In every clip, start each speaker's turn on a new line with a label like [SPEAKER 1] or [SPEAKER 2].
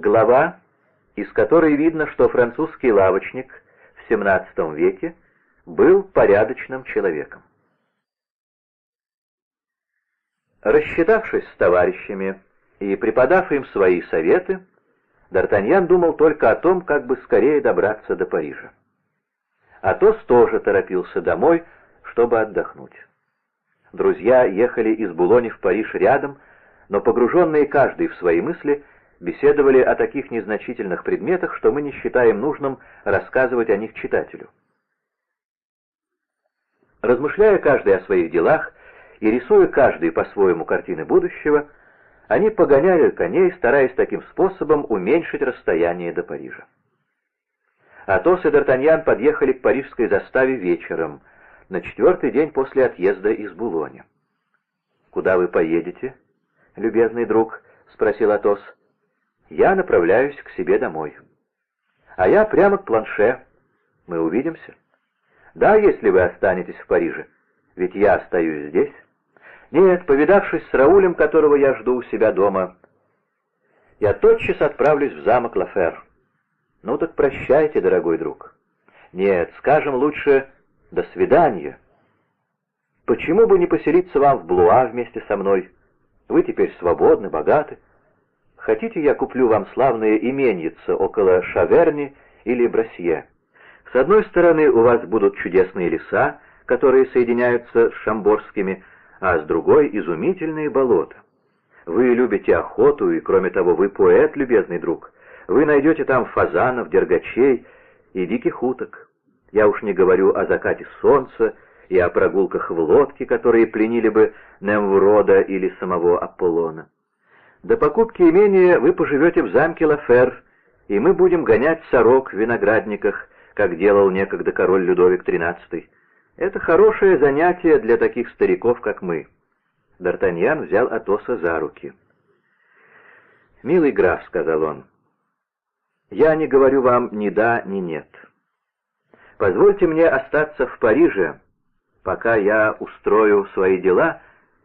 [SPEAKER 1] Глава, из которой видно, что французский лавочник в XVII веке был порядочным человеком. Рассчитавшись с товарищами и преподав им свои советы, Д'Артаньян думал только о том, как бы скорее добраться до Парижа. Атос тоже торопился домой, чтобы отдохнуть. Друзья ехали из Булони в Париж рядом, но погруженные каждый в свои мысли, беседовали о таких незначительных предметах, что мы не считаем нужным рассказывать о них читателю. Размышляя каждый о своих делах и рисуя каждый по-своему картины будущего, они погоняли коней, стараясь таким способом уменьшить расстояние до Парижа. Атос и Д'Артаньян подъехали к парижской заставе вечером, на четвертый день после отъезда из Булоня. «Куда вы поедете, любезный друг?» — спросил Атос. «Я направляюсь к себе домой». «А я прямо к планше. Мы увидимся?» «Да, если вы останетесь в Париже. Ведь я остаюсь здесь». «Нет, повидавшись с Раулем, которого я жду у себя дома, я тотчас отправлюсь в замок Лафер». «Ну так прощайте, дорогой друг». «Нет, скажем лучше «до свидания». Почему бы не поселиться вам в Блуа вместе со мной? Вы теперь свободны, богаты. Хотите, я куплю вам славное именьице около Шаверни или Брасье? С одной стороны, у вас будут чудесные леса, которые соединяются с Шамборскими, а с другой — изумительные болота. Вы любите охоту, и, кроме того, вы поэт, любезный друг. Вы найдете там фазанов, дергачей и диких уток. Я уж не говорю о закате солнца и о прогулках в лодке, которые пленили бы Немврода или самого Аполлона. До покупки имения вы поживете в замке Лафер, и мы будем гонять сорок в виноградниках, как делал некогда король Людовик XIII. Это хорошее занятие для таких стариков, как мы. Д'Артаньян взял Атоса за руки. «Милый граф», — сказал он, — я не говорю вам ни да, ни нет. Позвольте мне остаться в Париже, пока я устрою свои дела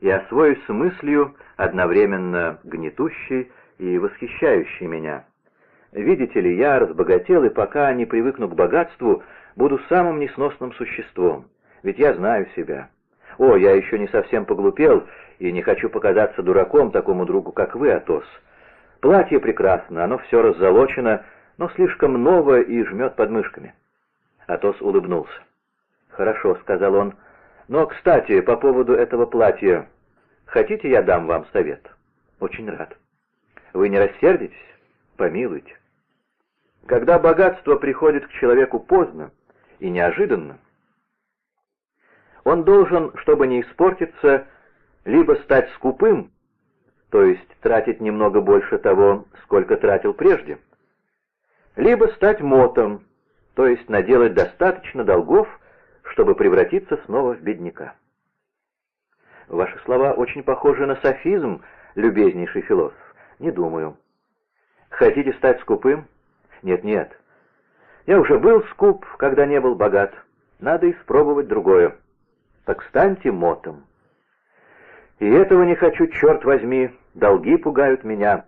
[SPEAKER 1] и освоюсь с мыслью, одновременно гнетущей и восхищающей меня. Видите ли, я разбогател, и пока не привыкну к богатству, буду самым несносным существом, ведь я знаю себя. О, я еще не совсем поглупел, и не хочу показаться дураком такому другу, как вы, Атос. Платье прекрасно, оно все раззолочено, но слишком новое и жмет подмышками. Атос улыбнулся. «Хорошо», — сказал он. «Но, кстати, по поводу этого платья, хотите, я дам вам совет?» «Очень рад». «Вы не рассердитесь? Помилуйте». Когда богатство приходит к человеку поздно и неожиданно, он должен, чтобы не испортиться, либо стать скупым, то есть тратить немного больше того, сколько тратил прежде, либо стать мотом, то есть наделать достаточно долгов, чтобы превратиться снова в бедняка. Ваши слова очень похожи на софизм, любезнейший философ. Не думаю. Хотите стать скупым? Нет-нет. Я уже был скуп, когда не был богат. Надо испробовать другое. Так станьте мотом. И этого не хочу, черт возьми, долги пугают меня.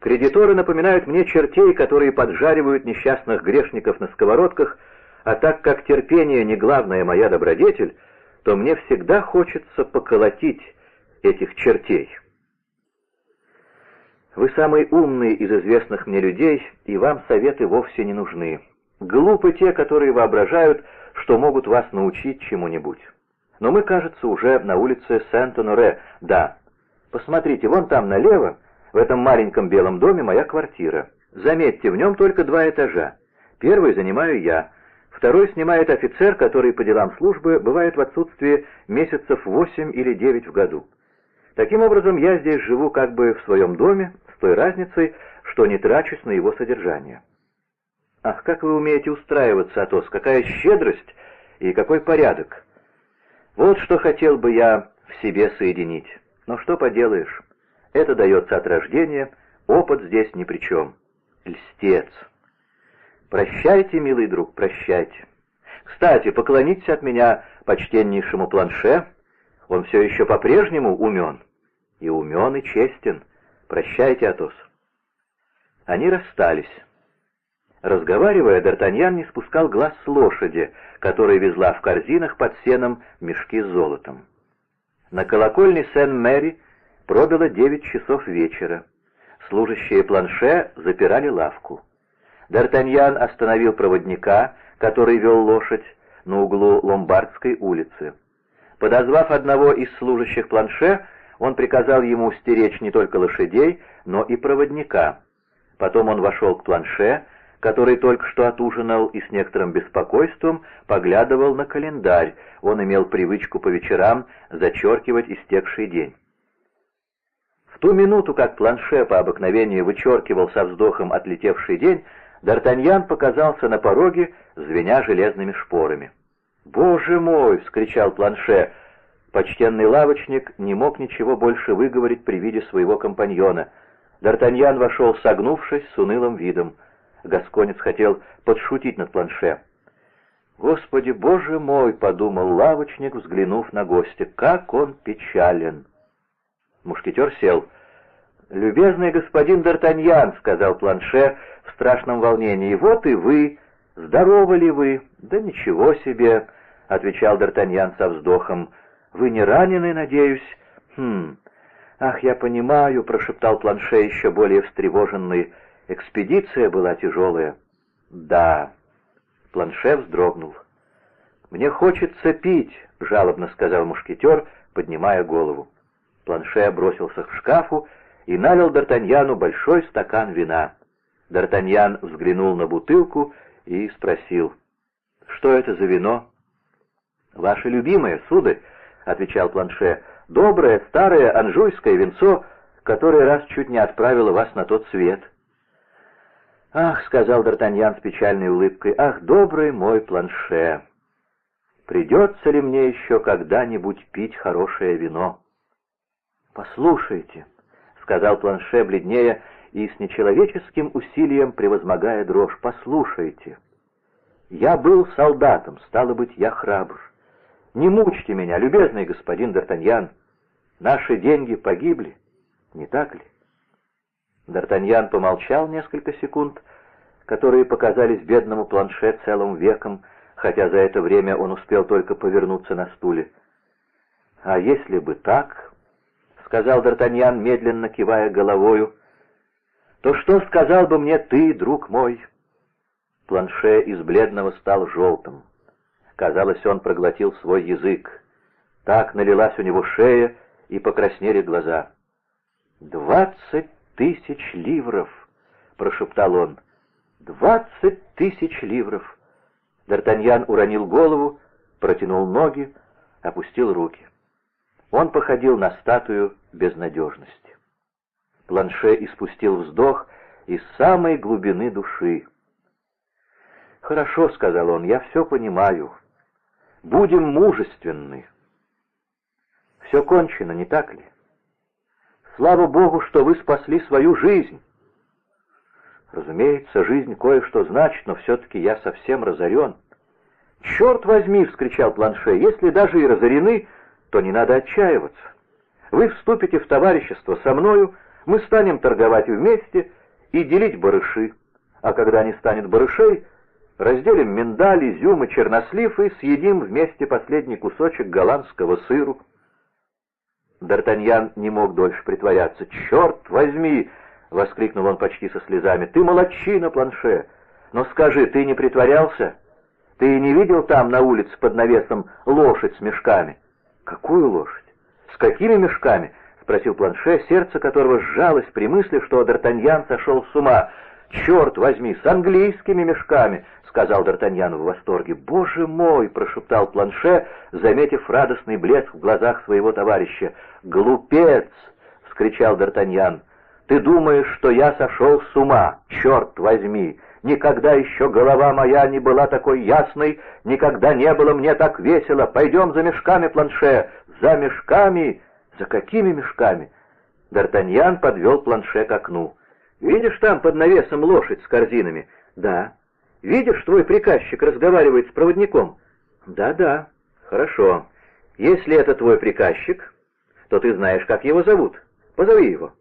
[SPEAKER 1] Кредиторы напоминают мне чертей, которые поджаривают несчастных грешников на сковородках, а так как терпение не главная моя добродетель, то мне всегда хочется поколотить этих чертей. Вы самый умный из известных мне людей, и вам советы вовсе не нужны. Глупы те, которые воображают, что могут вас научить чему-нибудь. Но мы, кажется, уже на улице Сент-Оноре. Да, посмотрите, вон там налево, в этом маленьком белом доме моя квартира. Заметьте, в нем только два этажа. Первый занимаю я, второй снимает офицер, который по делам службы бывает в отсутствии месяцев восемь или девять в году. Таким образом, я здесь живу как бы в своем доме, с той разницей, что не трачусь на его содержание. Ах, как вы умеете устраиваться, Атос, какая щедрость и какой порядок! Вот что хотел бы я в себе соединить. Но что поделаешь, это дается от рождения, опыт здесь ни при чем. Льстец. Прощайте, милый друг, прощайте. Кстати, поклонитесь от меня почтеннейшему планше, он все еще по-прежнему умен. И умен, и честен. Прощайте, Атос. Они расстались. Разговаривая, Д'Артаньян не спускал глаз с лошади, которая везла в корзинах под сеном мешки с золотом. На колокольне Сен-Мэри пробило девять часов вечера. Служащие планше запирали лавку. Д'Артаньян остановил проводника, который вел лошадь, на углу Ломбардской улицы. Подозвав одного из служащих планше, он приказал ему стеречь не только лошадей, но и проводника. Потом он вошел к планше, который только что отужинал и с некоторым беспокойством поглядывал на календарь. Он имел привычку по вечерам зачеркивать истекший день. В ту минуту, как планше по обыкновению вычеркивал со вздохом отлетевший день, Д'Артаньян показался на пороге, звеня железными шпорами. «Боже мой!» — вскричал планше. Почтенный лавочник не мог ничего больше выговорить при виде своего компаньона. Д'Артаньян вошел, согнувшись, с унылым видом. Гасконец хотел подшутить над планше. «Господи, боже мой!» — подумал лавочник, взглянув на гостя. «Как он печален!» Мушкетер сел. «Любезный господин Д'Артаньян», — сказал Планше в страшном волнении, — «вот и вы. Здоровы ли вы?» «Да ничего себе», — отвечал Д'Артаньян со вздохом. «Вы не ранены, надеюсь?» «Хм... Ах, я понимаю», — прошептал Планше, еще более встревоженный. «Экспедиция была тяжелая». «Да». Планше вздрогнул. «Мне хочется пить», — жалобно сказал мушкетер, поднимая голову. Планше бросился к шкафу и налил Д'Артаньяну большой стакан вина. Д'Артаньян взглянул на бутылку и спросил, «Что это за вино?» «Ваше любимое, сударь», — отвечал Планше, — «доброе, старое анжуйское венцо, которое раз чуть не отправило вас на тот свет». «Ах», — сказал Д'Артаньян с печальной улыбкой, — «ах, добрый мой Планше, придется ли мне еще когда-нибудь пить хорошее вино?» «Послушайте», — сказал Планше бледнее и с нечеловеческим усилием превозмогая дрожь, — «послушайте. Я был солдатом, стало быть, я храбр. Не мучьте меня, любезный господин Д'Артаньян. Наши деньги погибли, не так ли?» Д'Артаньян помолчал несколько секунд, которые показались бедному планше целым веком, хотя за это время он успел только повернуться на стуле. «А если бы так...» сказал Д'Артаньян, медленно кивая головою, — то что сказал бы мне ты, друг мой? Планше из бледного стал желтым. Казалось, он проглотил свой язык. Так налилась у него шея и покраснели глаза. «Двадцать тысяч ливров!» — прошептал он. «Двадцать тысяч ливров!» Д'Артаньян уронил голову, протянул ноги, опустил руки. Он походил на статую безнадежности. Планше испустил вздох из самой глубины души. «Хорошо», — сказал он, — «я все понимаю. Будем мужественны. Все кончено, не так ли? Слава Богу, что вы спасли свою жизнь». Разумеется, жизнь кое-что значит, но все-таки я совсем разорен. «Черт возьми!» — вскричал Планше. «Если даже и разорены, то не надо отчаиваться. Вы вступите в товарищество со мною, мы станем торговать вместе и делить барыши. А когда не станет барышей, разделим миндаль, изюм и чернослив и съедим вместе последний кусочек голландского сыру. Д'Артаньян не мог дольше притворяться. «Черт возьми!» — воскликнул он почти со слезами. «Ты молодчина, планше! Но скажи, ты не притворялся? Ты не видел там на улице под навесом лошадь с мешками?» «Какую лошадь? С какими мешками?» — спросил Планше, сердце которого сжалось при мысли, что Д'Артаньян сошел с ума. «Черт возьми, с английскими мешками!» — сказал Д'Артаньян в восторге. «Боже мой!» — прошептал Планше, заметив радостный блеск в глазах своего товарища. «Глупец!» — вскричал Д'Артаньян. «Ты думаешь, что я сошел с ума? Черт возьми! Никогда еще голова моя не была такой ясной, никогда не было мне так весело. Пойдем за мешками, планше, за мешками. За какими мешками? Д'Артаньян подвел планше к окну. Видишь там под навесом лошадь с корзинами? Да. Видишь, твой приказчик разговаривает с проводником? Да, да. Хорошо. Если это твой приказчик, то ты знаешь, как его зовут. Позови его.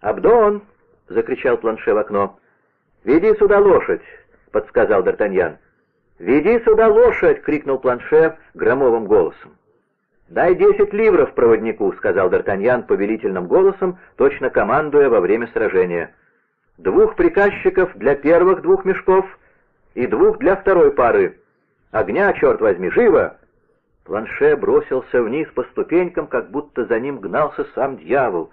[SPEAKER 1] Абдон, закричал Планше в окно. «Веди сюда лошадь!» — подсказал Д'Артаньян. «Веди сюда лошадь!» — крикнул Планше громовым голосом. «Дай десять ливров проводнику», — сказал Д'Артаньян повелительным голосом, точно командуя во время сражения. «Двух приказчиков для первых двух мешков и двух для второй пары. Огня, черт возьми, живо!» Планше бросился вниз по ступенькам, как будто за ним гнался сам дьявол.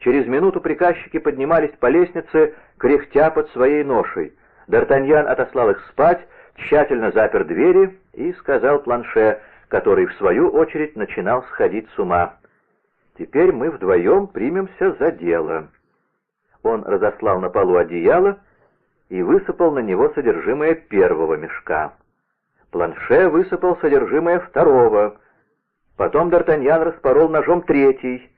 [SPEAKER 1] Через минуту приказчики поднимались по лестнице, кряхтя под своей ношей. Д'Артаньян отослал их спать, тщательно запер двери и сказал Планше, который, в свою очередь, начинал сходить с ума. «Теперь мы вдвоем примемся за дело». Он разослал на полу одеяло и высыпал на него содержимое первого мешка. Планше высыпал содержимое второго. Потом Д'Артаньян распорол ножом третий.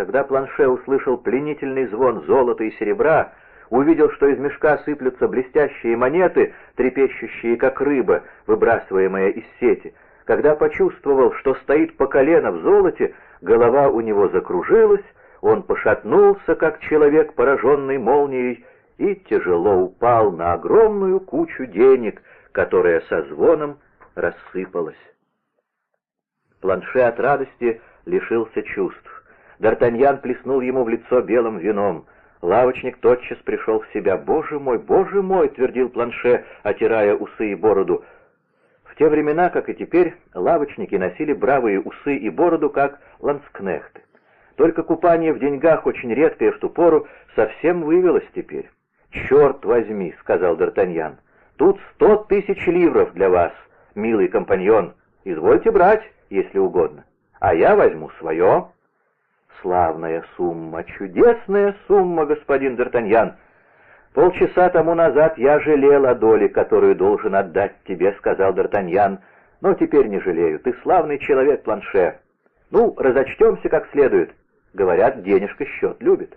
[SPEAKER 1] Когда Планше услышал пленительный звон золота и серебра, увидел, что из мешка сыплются блестящие монеты, трепещущие, как рыба, выбрасываемая из сети, когда почувствовал, что стоит по колено в золоте, голова у него закружилась, он пошатнулся, как человек, пораженный молнией, и тяжело упал на огромную кучу денег, которая со звоном рассыпалась. Планше от радости лишился чувств. Д'Артаньян плеснул ему в лицо белым вином. Лавочник тотчас пришел в себя. «Боже мой, боже мой!» — твердил Планше, отирая усы и бороду те времена, как и теперь, лавочники носили бравые усы и бороду, как ланскнехты. Только купание в деньгах, очень редкое в ту пору, совсем вывелось теперь. «Черт возьми», — сказал Д'Артаньян, — «тут сто тысяч ливров для вас, милый компаньон. Извольте брать, если угодно. А я возьму свое». «Славная сумма, чудесная сумма, господин Д'Артаньян», «Полчаса тому назад я жалел о доле, которую должен отдать тебе», — сказал Д'Артаньян. «Но теперь не жалею. Ты славный человек, Планше. Ну, разочтемся как следует. Говорят, денежка счет любит».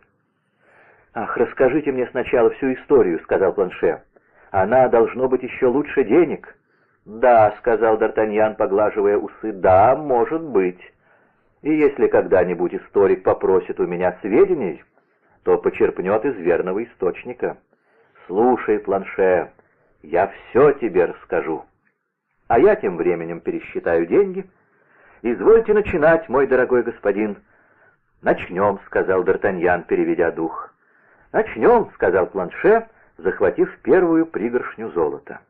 [SPEAKER 1] «Ах, расскажите мне сначала всю историю», — сказал Планше. «Она должно быть еще лучше денег». «Да», — сказал Д'Артаньян, поглаживая усы, — «да, может быть. И если когда-нибудь историк попросит у меня сведений...» то почерпнет из верного источника. Слушай, планше, я все тебе расскажу. А я тем временем пересчитаю деньги. Извольте начинать, мой дорогой господин. Начнем, сказал Д'Артаньян, переведя дух. Начнем, сказал планше, захватив первую пригоршню золота.